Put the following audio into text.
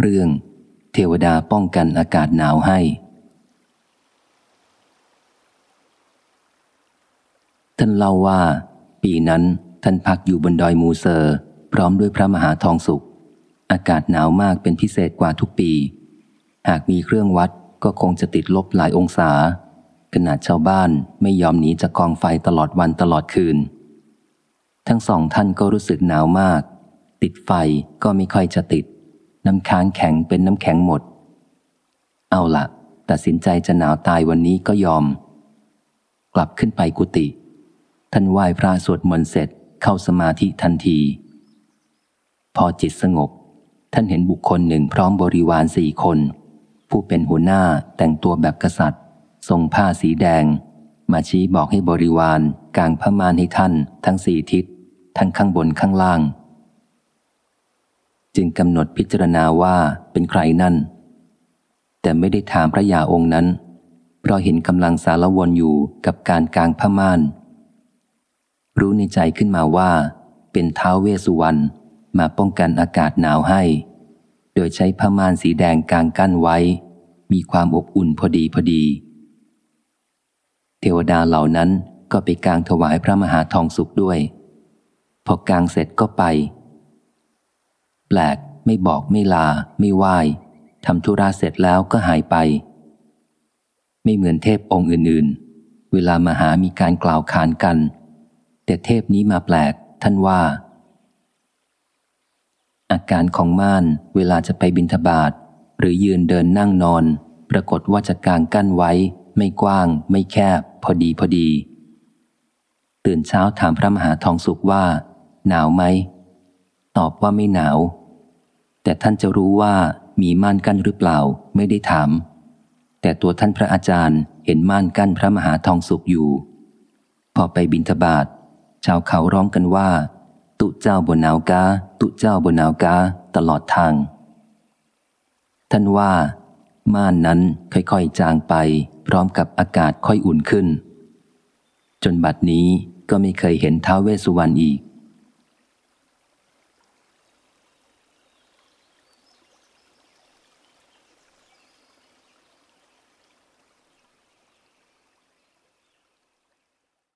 เรื่อง เทวดาป้องกันอากาศหนาวให้ ท่านเล่าว่า ปีนั้นท่านพักอยู่บนดอยมูเซอร์ พร้อมด้วยพระมหาทองสุข อากาศหนาวมากเป็นพิเศษกว่าทุกปี หากมีเครื่องวัดก็คงจะติดลบหลายองศา ขนาดชาวบ้านไม่ยอมหนีจากกองไฟตลอดวันตลอดคืน ทั้งสองท่านก็รู้สึกหนาวมาก ติดไฟก็ไม่ค่อยจะติด น้ำค้างแข็งเป็นน้ำแข็งหมด เอาละตัดสินใจจะหนาวตายวันนี้ก็ยอม กลับขึ้นไปกุฏิท่านไหว้พระสวดมนต์เสร็จเข้าสมาธิทันที พอจิตสงบ ท่านเห็นบุคคลหนึ่งพร้อมบริวารสี่คน ผู้เป็นหัวหน้าแต่งตัวแบบกษัตริย์ ทรงผ้าสีแดง มาชี้บอกให้บริวารกางผ้ามานให้ท่าน ทั้งสี่ทิศ ทั้งข้างบนข้างล่าง จึงกำหนดพิจารณาว่าเป็นใครนั่น แต่ไม่ได้ถามพระยาองค์นั้น เพราะเห็นกำลังสารวนอยู่กับการกางผ้าม่าน รู้ในใจขึ้นมาว่า เป็นเท้าเวสุวรรณมาป้องกันอากาศหนาวให้ โดยใช้ผ้าม่านสีแดงกางกั้นไว้ มีความอบอุ่นพอดีพอดี เทวดาเหล่านั้นก็ไปกางถวายพระมหาทองสุขด้วย พอกางเสร็จก็ไป ลก ไม่บอกไม่ลา ไม่ไหว้ทำธุระเสร็จแล้วก็หายไป ไม่เหมือนเทพองค์อื่นๆ เวลามาหามีการกล่าวขานกัน แต่เทพนี้มาแปลก ท่านว่า อาการของม่านเวลาจะไปบินทบาทหรือยืนเดินนั่งนอน ปรากฏว่าจะกางกั้นไว้ ไม่กว้าง ไม่แคบ พอดีพอดี ตื่นเช้าถามพระมหาทองสุขว่า หนาวไหม ตอบว่าไม่หนาว แต่ท่านจะรู้ว่ามีม่านกั้นหรือเปล่าไม่ได้ถาม แต่ตัวท่านพระอาจารย์เห็นม่านกั้นพระมหาทองสุขอยู่ พอไปบินทบาทชาวเขาร้องกันว่า ตุเจ้าบนหนาวกาตุเจ้าบนหนาวกาตลอดทาง ท่านว่า ม่านนั้นค่อยๆจางไป พร้อมกับอากาศค่อยอุ่นขึ้น จนบัดนี้ก็ไม่เคยเห็นท้าวเวสุวรรณอีก